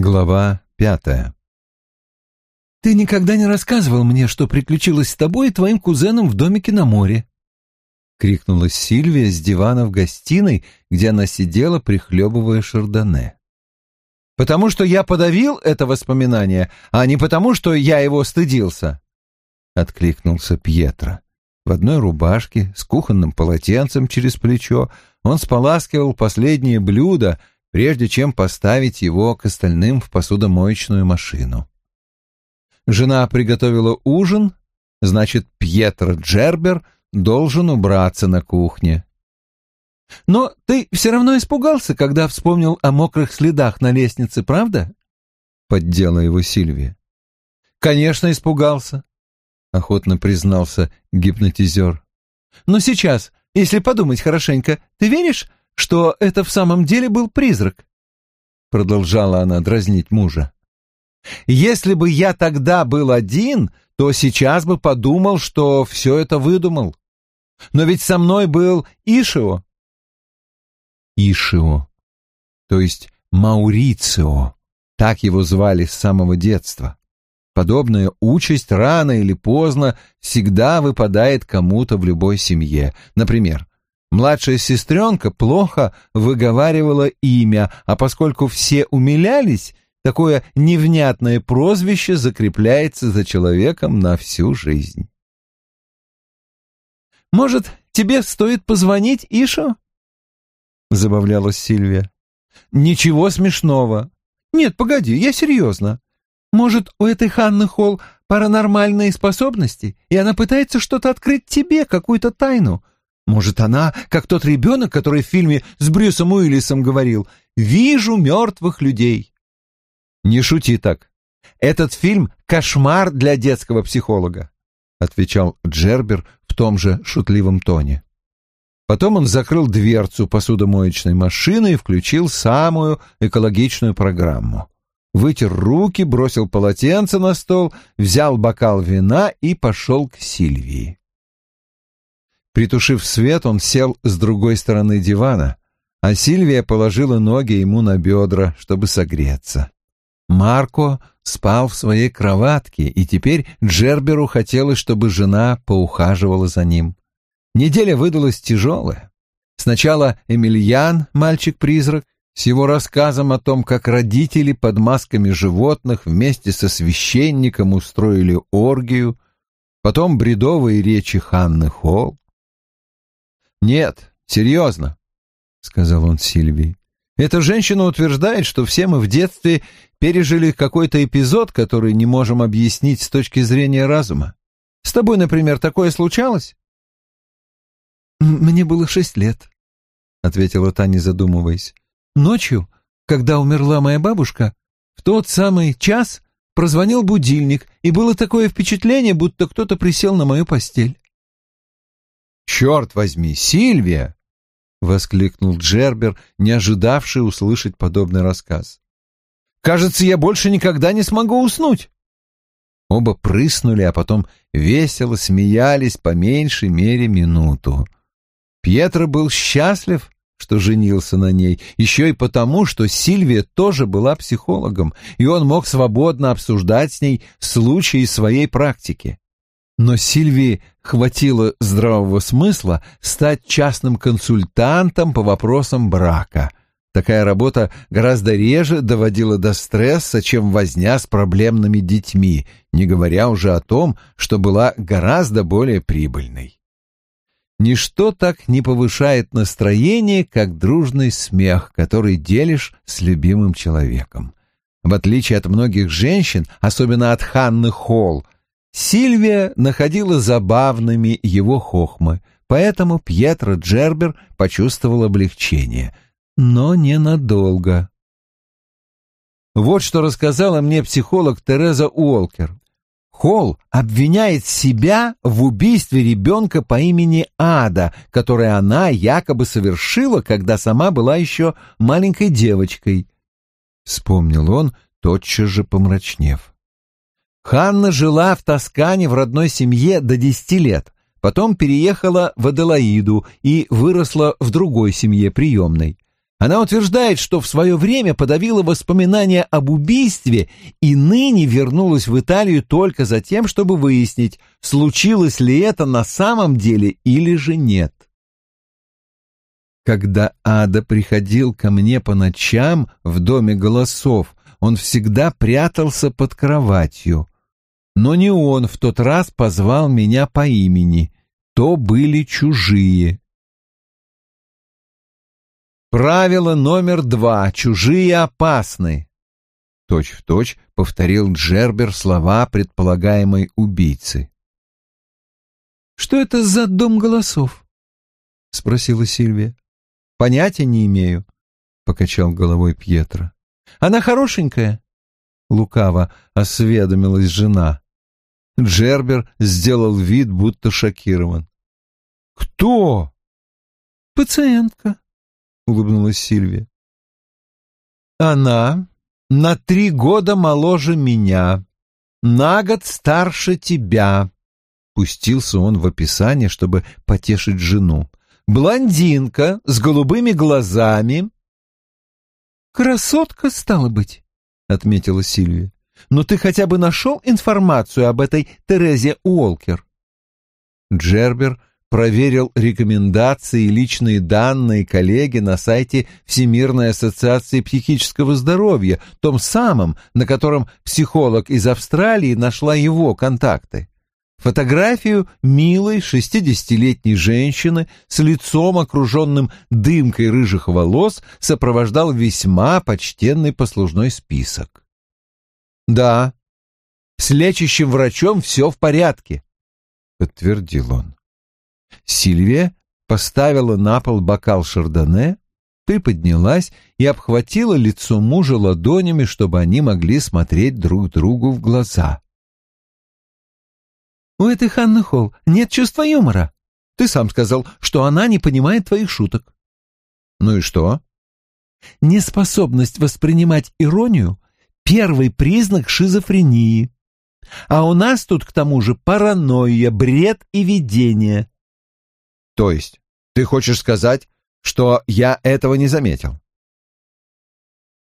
Глава пятая «Ты никогда не рассказывал мне, что приключилось с тобой и твоим кузеном в домике на море», — крикнула Сильвия с дивана в гостиной, где она сидела, прихлебывая шардоне. «Потому что я подавил это воспоминание, а не потому, что я его стыдился», — откликнулся Пьетро. В одной рубашке, с кухонным полотенцем через плечо, он споласкивал последнее блюдо, прежде чем поставить его к остальным в посудомоечную машину. Жена приготовила ужин, значит, Пьетро Джербер должен убраться на кухне. «Но ты все равно испугался, когда вспомнил о мокрых следах на лестнице, правда?» — поддела его Сильвия. «Конечно, испугался», — охотно признался гипнотизер. «Но сейчас, если подумать хорошенько, ты веришь, что это в самом деле был призрак?» Продолжала она дразнить мужа. «Если бы я тогда был один, то сейчас бы подумал, что все это выдумал. Но ведь со мной был Ишио». Ишио, то есть Маурицио, так его звали с самого детства. Подобная участь рано или поздно всегда выпадает кому-то в любой семье. Например, Младшая сестренка плохо выговаривала имя, а поскольку все умилялись, такое невнятное прозвище закрепляется за человеком на всю жизнь. «Может, тебе стоит позвонить Ишу?» — забавлялась Сильвия. «Ничего смешного. Нет, погоди, я серьезно. Может, у этой Ханны Холл паранормальные способности, и она пытается что-то открыть тебе, какую-то тайну, может, она, как тот ребенок, который в фильме с Брюсом Уиллисом говорил «Вижу мертвых людей». Не шути так. Этот фильм — кошмар для детского психолога, отвечал Джербер в том же шутливом тоне. Потом он закрыл дверцу посудомоечной машины и включил самую экологичную программу. Вытер руки, бросил полотенце на стол, взял бокал вина и пошел к Сильвии. Притушив свет, он сел с другой стороны дивана, а Сильвия положила ноги ему на бедра, чтобы согреться. Марко спал в своей кроватке, и теперь Джерберу хотелось, чтобы жена поухаживала за ним. Неделя выдалась тяжелая. Сначала Эмильян, мальчик-призрак, с его рассказом о том, как родители под масками животных вместе со священником устроили оргию, потом бредовые речи Ханны Холл, «Нет, серьезно», — сказал он Сильвии. «Эта женщина утверждает, что все мы в детстве пережили какой-то эпизод, который не можем объяснить с точки зрения разума. С тобой, например, такое случалось?» «Мне было шесть лет», — ответила Таня, задумываясь. «Ночью, когда умерла моя бабушка, в тот самый час прозвонил будильник, и было такое впечатление, будто кто-то присел на мою постель. «Черт возьми, Сильвия!» — воскликнул Джербер, не ожидавший услышать подобный рассказ. «Кажется, я больше никогда не смогу уснуть!» Оба прыснули, а потом весело смеялись по меньшей мере минуту. Пьетро был счастлив, что женился на ней, еще и потому, что Сильвия тоже была психологом, и он мог свободно обсуждать с ней случаи своей практики. Но Сильвии хватило здравого смысла стать частным консультантом по вопросам брака. Такая работа гораздо реже доводила до стресса, чем возня с проблемными детьми, не говоря уже о том, что была гораздо более прибыльной. Ничто так не повышает настроение, как дружный смех, который делишь с любимым человеком. В отличие от многих женщин, особенно от Ханны Холл, Сильвия находила забавными его хохмы, поэтому Пьетро Джербер почувствовал облегчение, но ненадолго. Вот что рассказала мне психолог Тереза Уолкер. Холл обвиняет себя в убийстве ребенка по имени Ада, которое она якобы совершила, когда сама была еще маленькой девочкой. Вспомнил он, тотчас же помрачнев. Ханна жила в Тоскане в родной семье до десяти лет, потом переехала в Аделаиду и выросла в другой семье приемной. Она утверждает, что в свое время подавила воспоминания об убийстве и ныне вернулась в Италию только за тем, чтобы выяснить, случилось ли это на самом деле или же нет. Когда Ада приходил ко мне по ночам в доме голосов, он всегда прятался под кроватью. Но не он в тот раз позвал меня по имени, то были чужие. Правило номер два. Чужие опасны. Точь в точь повторил Джербер слова предполагаемой убийцы. «Что это за дом голосов?» — спросила Сильвия. «Понятия не имею», — покачал головой Пьетро. «Она хорошенькая?» — лукаво осведомилась жена. Джербер сделал вид, будто шокирован. «Кто?» «Пациентка», улыбнулась Сильвия. Она на три года моложе меня, на год старше тебя. Пустился он в описание, чтобы потешить жену. Блондинка с голубыми глазами. Красотка, стало быть, отметила Сильвия. Но ты хотя бы нашел информацию об этой Терезе Уолкер? Джербер проверил рекомендации и личные данные коллеги на сайте Всемирной ассоциации психического здоровья, том самом, на котором психолог из Австралии нашла его контакты. Фотографию милой шестидесятилетней женщины с лицом, окруженным дымкой рыжих волос, сопровождал весьма почтенный послужной список. «Да, с лечащим врачом все в порядке», — подтвердил он. Сильвия поставила на пол бокал шардоне, приподнялась и обхватила лицо мужа ладонями, чтобы они могли смотреть друг другу в глаза. «У этой Ханны Холл нет чувства юмора. Ты сам сказал, что она не понимает твоих шуток». «Ну и что?» «Неспособность воспринимать иронию — первый признак шизофрении. А у нас тут, к тому же, паранойя, бред и видение. То есть, ты хочешь сказать, что я этого не заметил?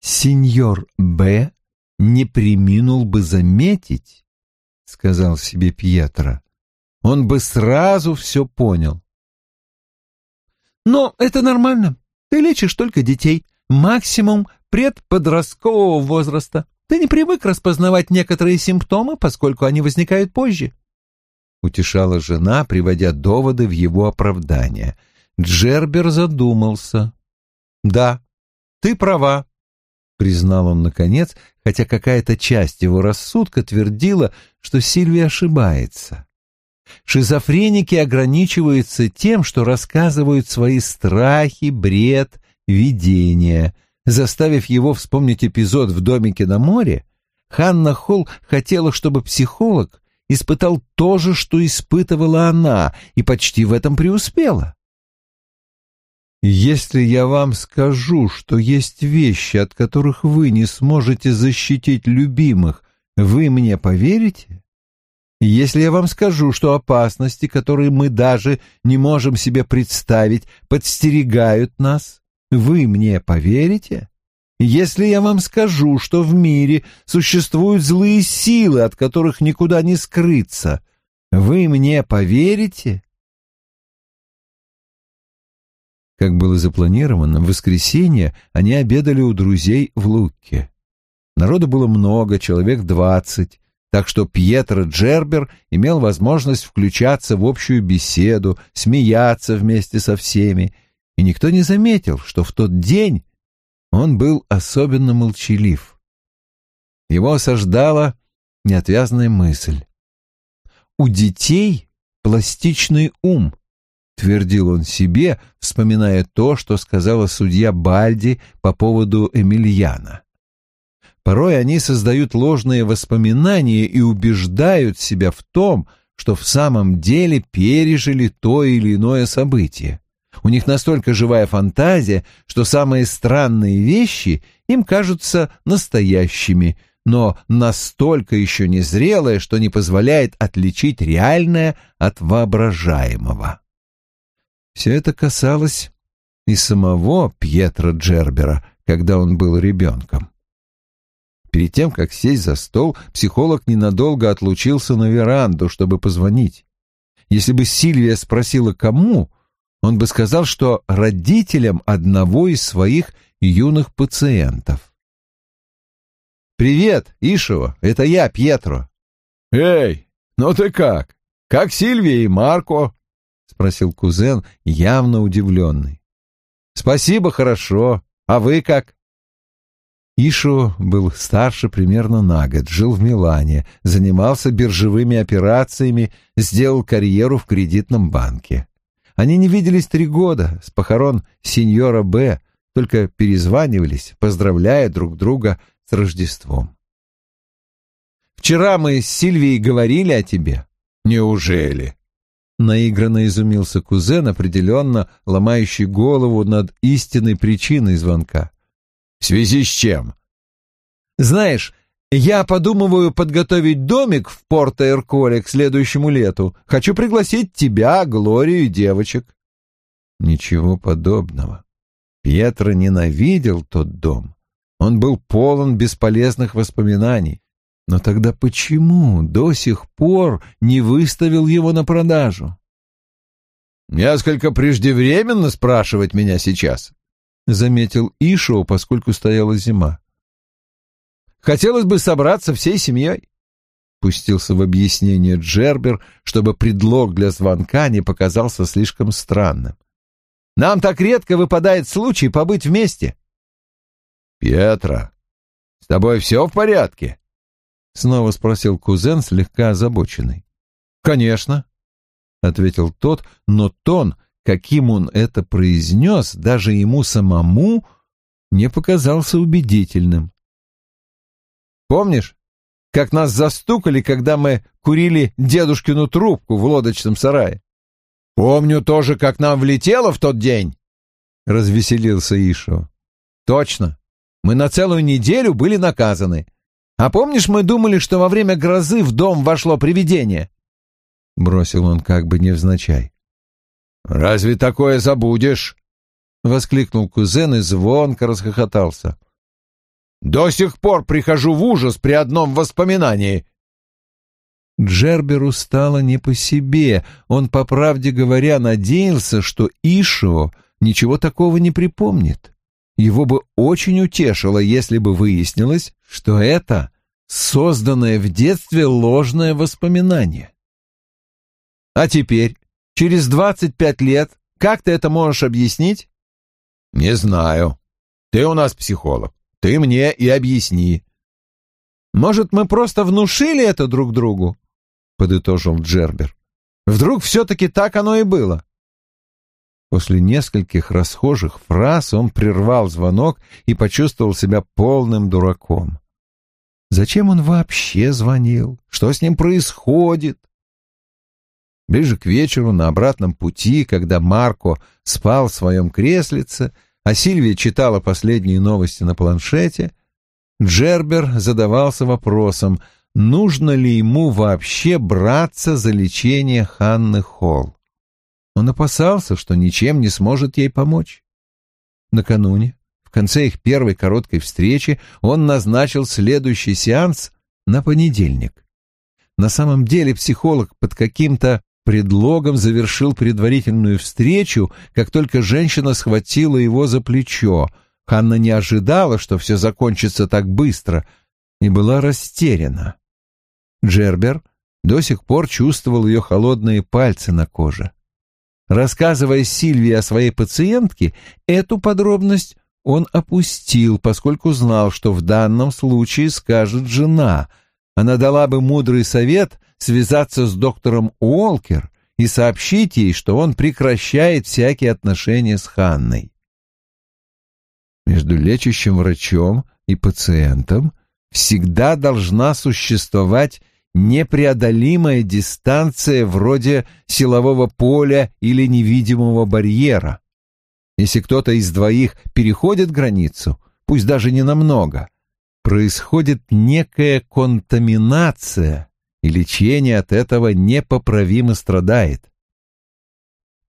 Сеньор Б. не приминул бы заметить, — сказал себе Пьетро. Он бы сразу все понял. Но это нормально. Ты лечишь только детей, максимум предподросткового возраста. Ты не привык распознавать некоторые симптомы, поскольку они возникают позже утешала жена, приводя доводы в его оправдание. Джербер задумался. «Да, ты права», — признал он наконец, хотя какая-то часть его рассудка твердила, что Сильвия ошибается. Шизофреники ограничиваются тем, что рассказывают свои страхи, бред, видения. Заставив его вспомнить эпизод в домике на море, Ханна Холл хотела, чтобы психолог испытал то же, что испытывала она, и почти в этом преуспела. Если я вам скажу, что есть вещи, от которых вы не сможете защитить любимых, вы мне поверите? Если я вам скажу, что опасности, которые мы даже не можем себе представить, подстерегают нас, вы мне поверите? Если я вам скажу, что в мире существуют злые силы, от которых никуда не скрыться, вы мне поверите? Как было запланировано, в воскресенье они обедали у друзей в Лукке. Народу было много, человек двадцать, так что Пьетро Джербер имел возможность включаться в общую беседу, смеяться вместе со всеми, и никто не заметил, что в тот день он был особенно молчалив. Его осаждала неотвязная мысль. «У детей пластичный ум», — твердил он себе, вспоминая то, что сказала судья Бальди по поводу Эмильяна. Порой они создают ложные воспоминания и убеждают себя в том, что в самом деле пережили то или иное событие. У них настолько живая фантазия, что самые странные вещи им кажутся настоящими, но настолько еще незрелое, что не позволяет отличить реальное от воображаемого. Все это касалось и самого Пьетро Джербера, когда он был ребенком. Перед тем, как сесть за стол, психолог ненадолго отлучился на веранду, чтобы позвонить. Если бы Сильвия спросила, кому, он бы сказал, что родителям одного из своих юных пациентов. «Привет, Ишева, это я, Пьетро». «Эй, ну ты как? Как Сильвия и Марко?» — спросил кузен, явно удивленный. «Спасибо, хорошо. А вы как?» Ишо был старше примерно на год, жил в Милане, занимался биржевыми операциями, сделал карьеру в кредитном банке. Они не виделись три года, с похорон сеньора Б, только перезванивались, поздравляя друг друга с Рождеством. «Вчера мы с Сильвией говорили о тебе». «Неужели?» Наигранно изумился кузен, определенно ломающий голову над истинной причиной звонка. В связи с чем? Знаешь, я подумываю подготовить домик в Порто-Эрколе к следующему лету. Хочу пригласить тебя, Глорию и девочек. Ничего подобного. Пьетро ненавидел тот дом. Он был полон бесполезных воспоминаний. Но тогда почему до сих пор не выставил его на продажу? Несколько преждевременно спрашивать меня сейчас. — заметил Ишоу, поскольку стояла зима. «Хотелось бы собраться всей семьей», — пустился в объяснение Джербер, чтобы предлог для звонка не показался слишком странным. «Нам так редко выпадает случай побыть вместе». «Пьетро, с тобой все в порядке?» — снова спросил кузен, слегка озабоченный. «Конечно», — ответил тот, но тон, каким он это произнес, даже ему самому не показался убедительным. «Помнишь, как нас застукали, когда мы курили дедушкину трубку в лодочном сарае?» «Помню тоже, как нам влетело в тот день», — развеселился Ишо. «Точно. Мы на целую неделю были наказаны. А помнишь, мы думали, что во время грозы в дом вошло привидение?» Бросил он как бы невзначай. «Разве такое забудешь?» — воскликнул кузен и звонко расхохотался. «До сих пор прихожу в ужас при одном воспоминании». Джерберу стало не по себе. Он, по правде говоря, надеялся, что Ишо ничего такого не припомнит. Его бы очень утешило, если бы выяснилось, что это созданное в детстве ложное воспоминание. А теперь через двадцать пять лет. Как ты это можешь объяснить? Не знаю. Ты у нас психолог. Ты мне и объясни. Может, мы просто внушили это друг другу? Подытожил Джербер. Вдруг все-таки так оно и было. После нескольких расхожих фраз он прервал звонок и почувствовал себя полным дураком. Зачем он вообще звонил? Что с ним происходит? Ближе к вечеру, на обратном пути, когда Марко спал в своем креслице, а Сильвия читала последние новости на планшете, Джербер задавался вопросом, нужно ли ему вообще браться за лечение Ханны Холл. Он опасался, что ничем не сможет ей помочь. Накануне, в конце их первой короткой встречи, он назначил следующий сеанс на понедельник. На самом деле психолог под каким-то предлогом завершил предварительную встречу, как только женщина схватила его за плечо. Ханна не ожидала, что все закончится так быстро, и была растеряна. Джербер до сих пор чувствовал ее холодные пальцы на коже. Рассказывая Сильвии о своей пациентке, эту подробность он опустил, поскольку знал, что в данном случае скажет жена. Она дала бы мудрый совет связаться с доктором Уолкер и сообщить ей, что он прекращает всякие отношения с Ханной. Между лечащим врачом и пациентом всегда должна существовать непреодолимая дистанция вроде силового поля или невидимого барьера. Если кто-то из двоих переходит границу, пусть даже не намного, происходит некая контаминация, и лечение от этого непоправимо страдает.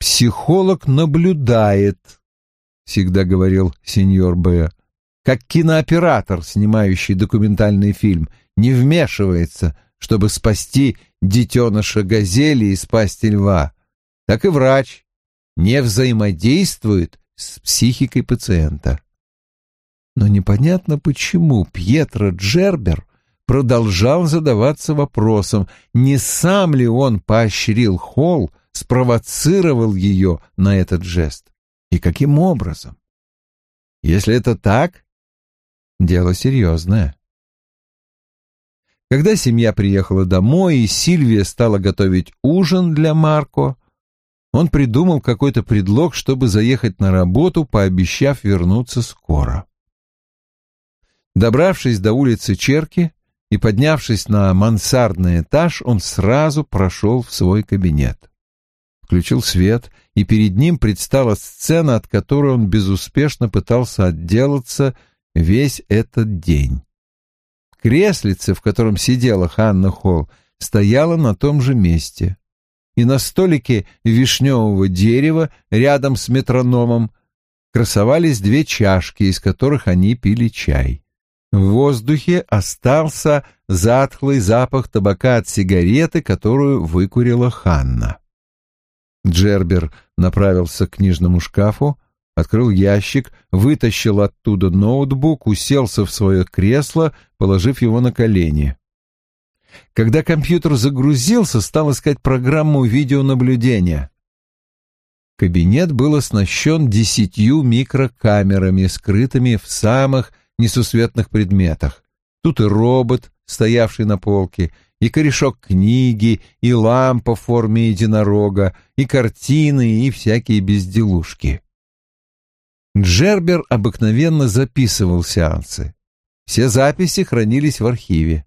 Психолог наблюдает, — всегда говорил сеньор Б., как кинооператор, снимающий документальный фильм, не вмешивается, чтобы спасти детеныша газели из пасти льва, так и врач не взаимодействует с психикой пациента. Но непонятно почему Пьетро Джербер продолжал задаваться вопросом, не сам ли он поощрил Холл, спровоцировал ее на этот жест, и каким образом. Если это так, дело серьезное. Когда семья приехала домой и Сильвия стала готовить ужин для Марко, он придумал какой-то предлог, чтобы заехать на работу, пообещав вернуться скоро. Добравшись до улицы Черки и поднявшись на мансардный этаж, он сразу прошел в свой кабинет. Включил свет, и перед ним предстала сцена, от которой он безуспешно пытался отделаться весь этот день. Креслице, в котором сидела Ханна Холл, стояла на том же месте. И на столике вишневого дерева рядом с метрономом красовались две чашки, из которых они пили чай. В воздухе остался затхлый запах табака от сигареты, которую выкурила Ханна. Джербер направился к книжному шкафу, открыл ящик, вытащил оттуда ноутбук, уселся в свое кресло, положив его на колени. Когда компьютер загрузился, стал искать программу видеонаблюдения. Кабинет был оснащен десятью микрокамерами, скрытыми в самых несусветных предметах. Тут и робот, стоявший на полке, и корешок книги, и лампа в форме единорога, и картины, и всякие безделушки. Джербер обыкновенно записывал сеансы. Все записи хранились в архиве.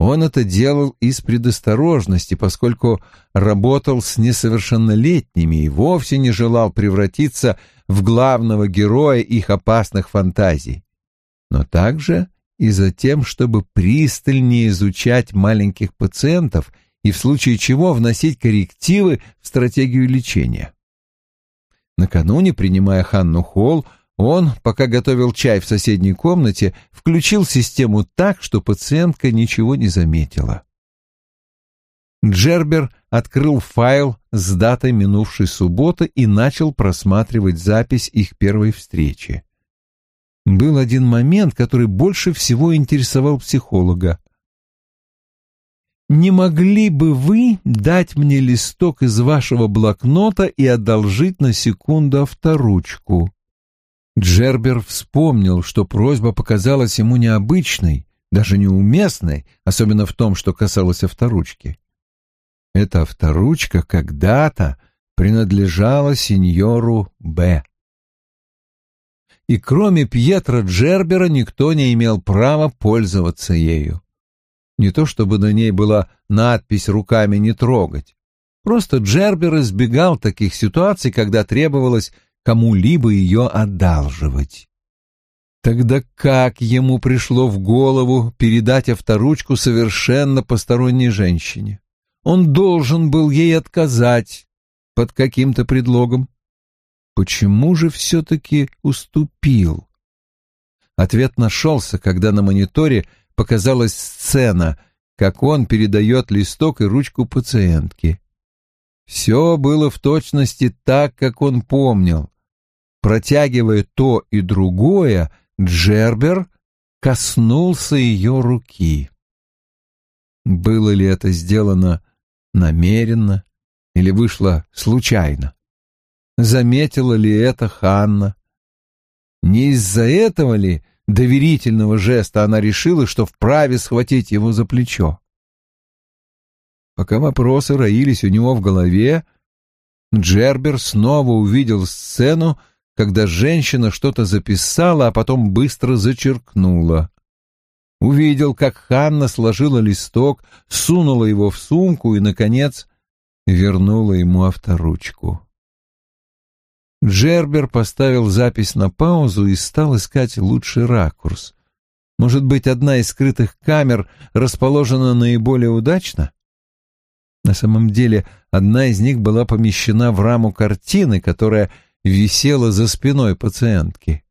Он это делал из предосторожности, поскольку работал с несовершеннолетними и вовсе не желал превратиться в главного героя их опасных фантазий но также и за тем, чтобы пристальнее изучать маленьких пациентов и в случае чего вносить коррективы в стратегию лечения. Накануне, принимая Ханну Холл, он, пока готовил чай в соседней комнате, включил систему так, что пациентка ничего не заметила. Джербер открыл файл с датой минувшей субботы и начал просматривать запись их первой встречи был один момент, который больше всего интересовал психолога. «Не могли бы вы дать мне листок из вашего блокнота и одолжить на секунду авторучку?» Джербер вспомнил, что просьба показалась ему необычной, даже неуместной, особенно в том, что касалось авторучки. Эта авторучка когда-то принадлежала сеньору Б и кроме Пьетро Джербера никто не имел права пользоваться ею. Не то чтобы на ней была надпись «руками не трогать». Просто Джербер избегал таких ситуаций, когда требовалось кому-либо ее одалживать. Тогда как ему пришло в голову передать авторучку совершенно посторонней женщине? Он должен был ей отказать под каким-то предлогом. Почему же все-таки уступил? Ответ нашелся, когда на мониторе показалась сцена, как он передает листок и ручку пациентки. Все было в точности так, как он помнил. Протягивая то и другое, Джербер коснулся ее руки. Было ли это сделано намеренно или вышло случайно? Заметила ли это Ханна? Не из-за этого ли доверительного жеста она решила, что вправе схватить его за плечо? Пока вопросы роились у него в голове, Джербер снова увидел сцену, когда женщина что-то записала, а потом быстро зачеркнула. Увидел, как Ханна сложила листок, сунула его в сумку и, наконец, вернула ему авторучку. Джербер поставил запись на паузу и стал искать лучший ракурс. Может быть, одна из скрытых камер расположена наиболее удачно? На самом деле, одна из них была помещена в раму картины, которая висела за спиной пациентки.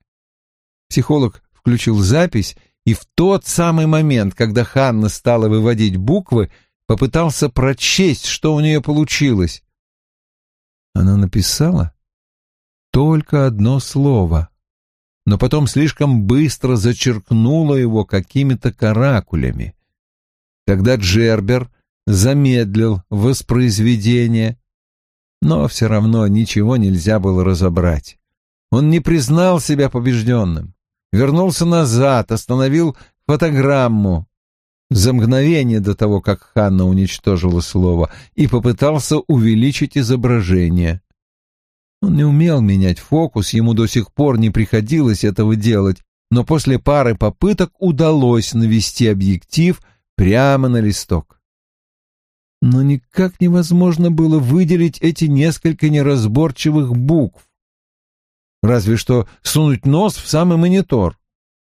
Психолог включил запись и в тот самый момент, когда Ханна стала выводить буквы, попытался прочесть, что у нее получилось. Она написала только одно слово, но потом слишком быстро зачеркнула его какими-то каракулями. Тогда Джербер замедлил воспроизведение, но все равно ничего нельзя было разобрать. Он не признал себя побежденным вернулся назад, остановил фотограмму за мгновение до того, как Ханна уничтожила слово, и попытался увеличить изображение. Он не умел менять фокус, ему до сих пор не приходилось этого делать, но после пары попыток удалось навести объектив прямо на листок. Но никак невозможно было выделить эти несколько неразборчивых букв разве что сунуть нос в самый монитор,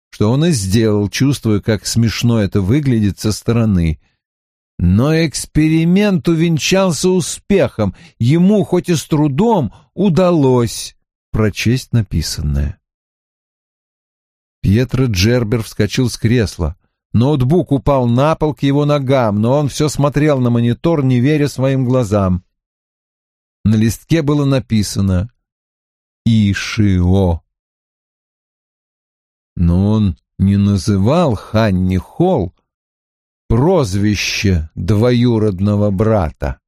что он и сделал, чувствуя, как смешно это выглядит со стороны. Но эксперимент увенчался успехом, ему хоть и с трудом удалось прочесть написанное. Пьетро Джербер вскочил с кресла. Ноутбук упал на пол к его ногам, но он все смотрел на монитор, не веря своим глазам. На листке было написано Ишио. Но он не называл Ханни Холл прозвище двоюродного брата.